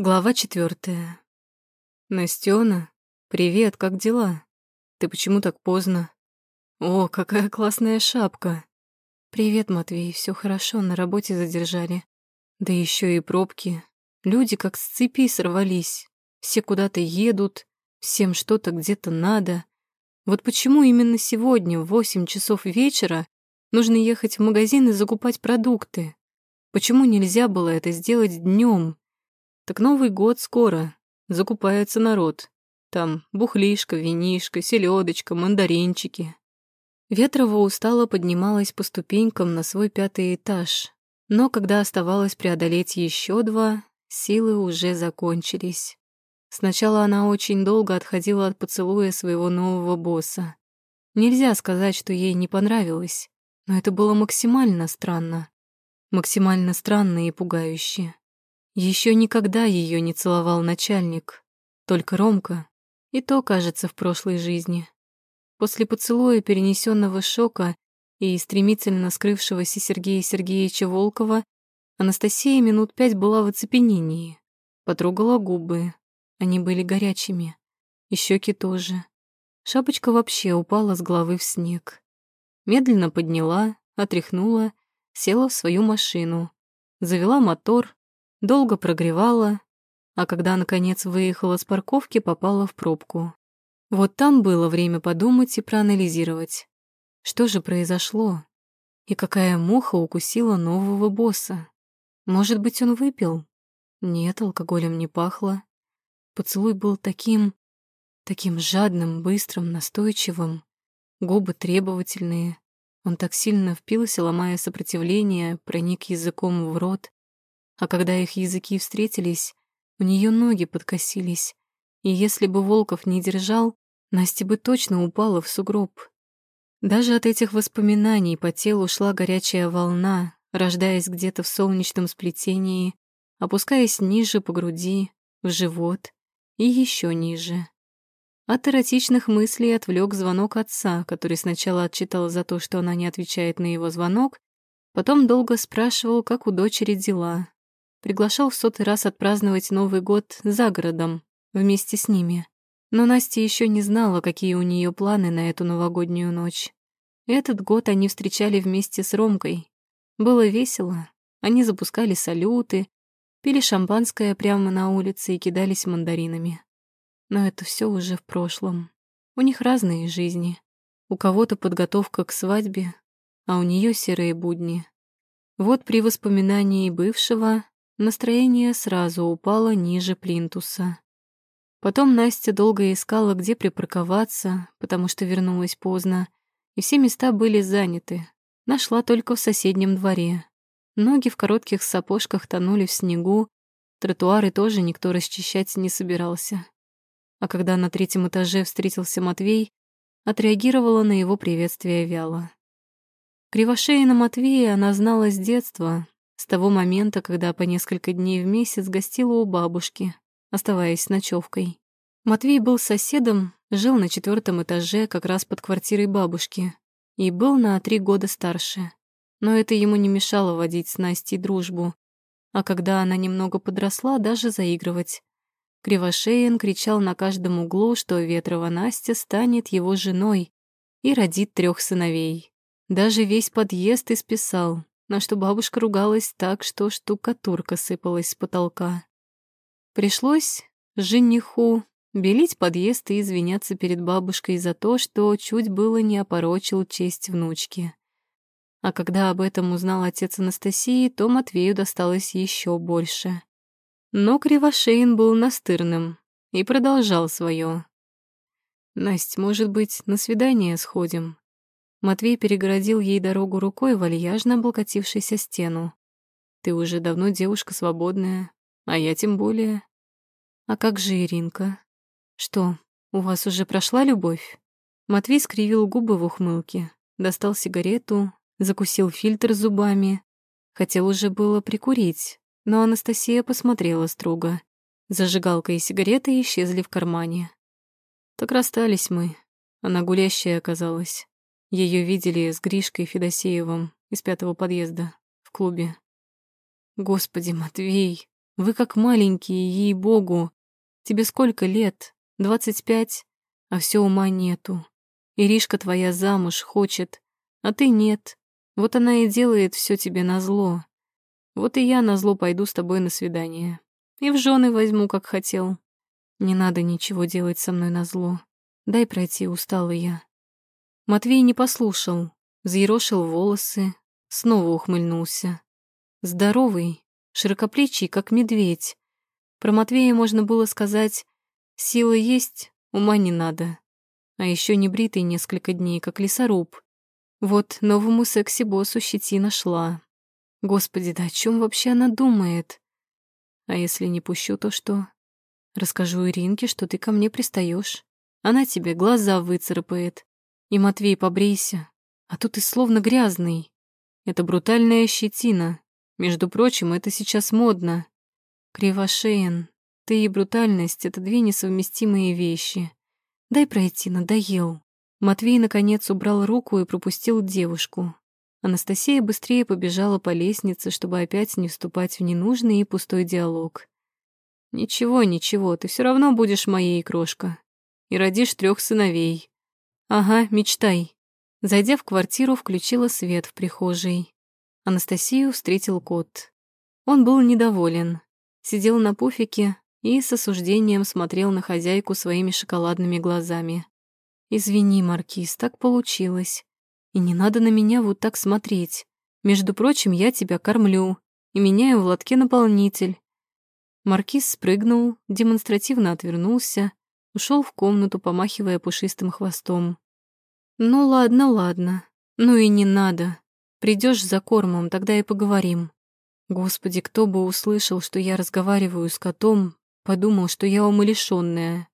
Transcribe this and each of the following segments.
Глава четвертая. Настена, привет, как дела? Ты почему так поздно? О, какая классная шапка. Привет, Матвей, все хорошо, на работе задержали. Да еще и пробки. Люди как с цепи сорвались. Все куда-то едут, всем что-то где-то надо. Вот почему именно сегодня в восемь часов вечера нужно ехать в магазин и закупать продукты? Почему нельзя было это сделать днем? Так Новый год скоро. Закупается народ. Там бухлишка, винишка, селедочка, мандаринчики. Ветрова устало поднималась по ступенькам на свой пятый этаж. Но когда оставалось преодолеть еще два, силы уже закончились. Сначала она очень долго отходила от поцелуя своего нового босса. Нельзя сказать, что ей не понравилось, но это было максимально странно. Максимально странно и пугающе. Еще никогда ее не целовал начальник, только Ромка, и то, кажется, в прошлой жизни. После поцелуя перенесенного шока и стремительно скрывшегося Сергея Сергеевича Волкова Анастасия минут пять была в оцепенении. Потрогала губы. Они были горячими. И щеки тоже. Шапочка вообще упала с головы в снег. Медленно подняла, отряхнула, села в свою машину. Завела мотор, Долго прогревала, а когда, наконец, выехала с парковки, попала в пробку. Вот там было время подумать и проанализировать. Что же произошло? И какая муха укусила нового босса? Может быть, он выпил? Нет, алкоголем не пахло. Поцелуй был таким... таким жадным, быстрым, настойчивым. Губы требовательные. Он так сильно впился, ломая сопротивление, проник языком в рот. А когда их языки встретились, у нее ноги подкосились, и если бы Волков не держал, Настя бы точно упала в сугроб. Даже от этих воспоминаний по телу шла горячая волна, рождаясь где-то в солнечном сплетении, опускаясь ниже по груди, в живот и еще ниже. От эротичных мыслей отвлек звонок отца, который сначала отчитал за то, что она не отвечает на его звонок, потом долго спрашивал, как у дочери дела, Приглашал в сотый раз отпраздновать Новый год за городом, вместе с ними. Но Настя еще не знала, какие у нее планы на эту новогоднюю ночь. Этот год они встречали вместе с Ромкой. Было весело. Они запускали салюты, пили шампанское прямо на улице и кидались мандаринами. Но это все уже в прошлом. У них разные жизни. У кого-то подготовка к свадьбе, а у нее серые будни. Вот при воспоминании бывшего Настроение сразу упало ниже плинтуса. Потом Настя долго искала, где припарковаться, потому что вернулась поздно, и все места были заняты. Нашла только в соседнем дворе. Ноги в коротких сапожках тонули в снегу, тротуары тоже никто расчищать не собирался. А когда на третьем этаже встретился Матвей, отреагировала на его приветствие вяло. Кривошеина Матвея она знала с детства, с того момента, когда по несколько дней в месяц гостила у бабушки, оставаясь с ночевкой. Матвей был соседом, жил на четвертом этаже, как раз под квартирой бабушки, и был на три года старше. Но это ему не мешало водить с Настей дружбу, а когда она немного подросла, даже заигрывать. Кривошеин кричал на каждом углу, что Ветрова Настя станет его женой и родит трех сыновей. Даже весь подъезд исписал, на что бабушка ругалась так, что штукатурка сыпалась с потолка. Пришлось жениху белить подъезд и извиняться перед бабушкой за то, что чуть было не опорочил честь внучки. А когда об этом узнал отец Анастасии, то Матвею досталось еще больше. Но Кривошеин был настырным и продолжал свое. «Насть, может быть, на свидание сходим? Матвей перегородил ей дорогу рукой, вальяжно облокотившись о стену. «Ты уже давно девушка свободная, а я тем более». «А как же Иринка? Что, у вас уже прошла любовь?» Матвей скривил губы в ухмылке, достал сигарету, закусил фильтр зубами. Хотел уже было прикурить, но Анастасия посмотрела строго. Зажигалка и сигареты исчезли в кармане. Так расстались мы. Она гулящая оказалась. Ее видели с Гришкой Федосеевым из пятого подъезда в клубе. Господи, Матвей, Вы как маленькие, ей-богу. Тебе сколько лет? Двадцать пять? А все ума нету. Иришка твоя замуж хочет, а ты нет. Вот она и делает все тебе назло. Вот и я назло пойду с тобой на свидание. И в жены возьму, как хотел. Не надо ничего делать со мной назло. Дай пройти, устала я. Матвей не послушал, взъерошил волосы, снова ухмыльнулся. Здоровый, широкоплечий, как медведь. Про Матвея можно было сказать, сила есть, ума не надо. А еще не бритый несколько дней, как лесоруб. Вот новому секси-боссу щетина шла. Господи, да о чем вообще она думает? А если не пущу, то что? Расскажу Иринке, что ты ко мне пристаешь. Она тебе глаза выцарапает. И, Матвей, побрейся. А тут ты словно грязный. Это брутальная щетина. Между прочим, это сейчас модно. Кривошеен, ты и брутальность — это две несовместимые вещи. Дай пройти, надоел. Матвей, наконец, убрал руку и пропустил девушку. Анастасия быстрее побежала по лестнице, чтобы опять не вступать в ненужный и пустой диалог. «Ничего, ничего, ты все равно будешь моей, крошка. И родишь трех сыновей. Ага, мечтай». Зайдя в квартиру, включила свет в прихожей. Анастасию встретил кот. Он был недоволен. Сидел на пуфике и с осуждением смотрел на хозяйку своими шоколадными глазами. «Извини, Маркиз, так получилось. И не надо на меня вот так смотреть. Между прочим, я тебя кормлю и меняю в лотке наполнитель». Маркиз спрыгнул, демонстративно отвернулся, ушел в комнату, помахивая пушистым хвостом. «Ну ладно, ладно. Ну и не надо. Придешь за кормом, тогда и поговорим. Господи, кто бы услышал, что я разговариваю с котом, подумал, что я умалишённая.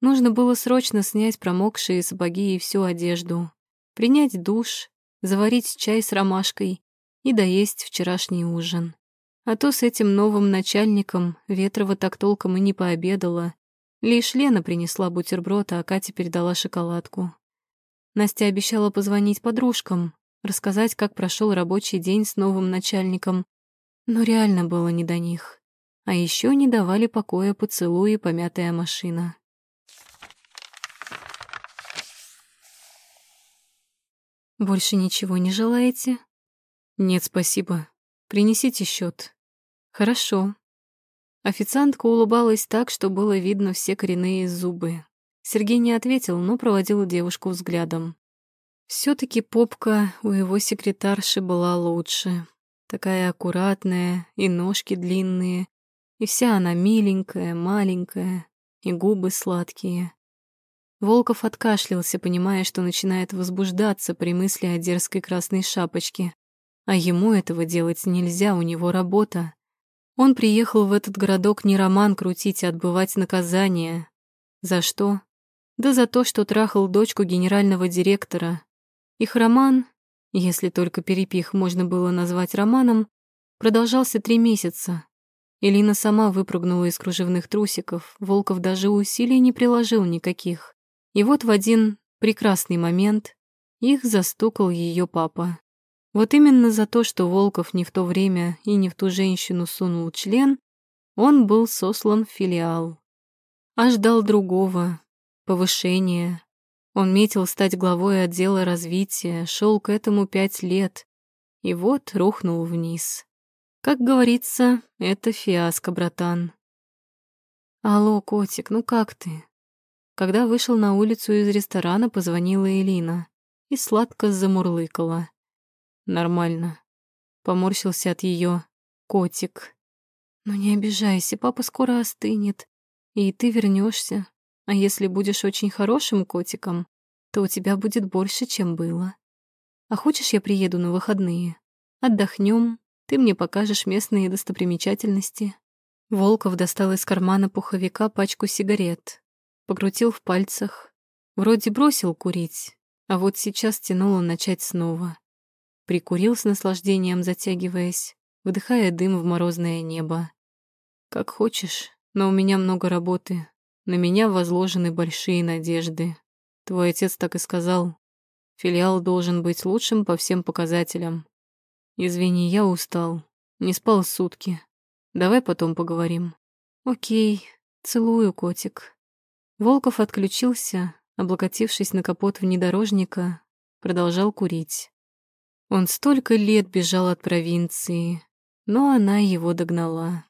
Нужно было срочно снять промокшие сапоги и всю одежду, принять душ, заварить чай с ромашкой и доесть вчерашний ужин. А то с этим новым начальником Ветрова так толком и не пообедала. Лишь Лена принесла бутерброд, а Катя передала шоколадку. Настя обещала позвонить подружкам, рассказать, как прошел рабочий день с новым начальником, но реально было не до них. А еще не давали покоя поцелуи помятая машина. «Больше ничего не желаете?» «Нет, спасибо. Принесите счет. «Хорошо». Официантка улыбалась так, что было видно все коренные зубы. Сергей не ответил, но проводил девушку взглядом. все таки попка у его секретарши была лучше. Такая аккуратная, и ножки длинные, и вся она миленькая, маленькая, и губы сладкие. Волков откашлялся, понимая, что начинает возбуждаться при мысли о дерзкой красной шапочке. А ему этого делать нельзя, у него работа. Он приехал в этот городок не роман крутить, а отбывать наказание. За что? Да за то, что трахал дочку генерального директора. Их роман, если только перепих можно было назвать романом, продолжался три месяца. Элина сама выпрыгнула из кружевных трусиков, Волков даже усилий не приложил никаких. И вот в один прекрасный момент их застукал ее папа. Вот именно за то, что Волков не в то время и не в ту женщину сунул член, он был сослан в филиал. А ждал другого, повышения. Он метил стать главой отдела развития, шел к этому пять лет, и вот рухнул вниз. Как говорится, это фиаско, братан. Алло, котик, ну как ты? Когда вышел на улицу из ресторана, позвонила Элина и сладко замурлыкала. Нормально. Поморщился от ее котик. Но «Ну не обижайся, папа скоро остынет, и ты вернешься. А если будешь очень хорошим котиком, то у тебя будет больше, чем было. А хочешь, я приеду на выходные? Отдохнем, ты мне покажешь местные достопримечательности. Волков достал из кармана пуховика пачку сигарет, покрутил в пальцах. Вроде бросил курить, а вот сейчас тянуло начать снова прикурил с наслаждением, затягиваясь, выдыхая дым в морозное небо. «Как хочешь, но у меня много работы. На меня возложены большие надежды. Твой отец так и сказал. Филиал должен быть лучшим по всем показателям. Извини, я устал. Не спал сутки. Давай потом поговорим. Окей, целую, котик. Волков отключился, облокотившись на капот внедорожника, продолжал курить. Он столько лет бежал от провинции, но она его догнала.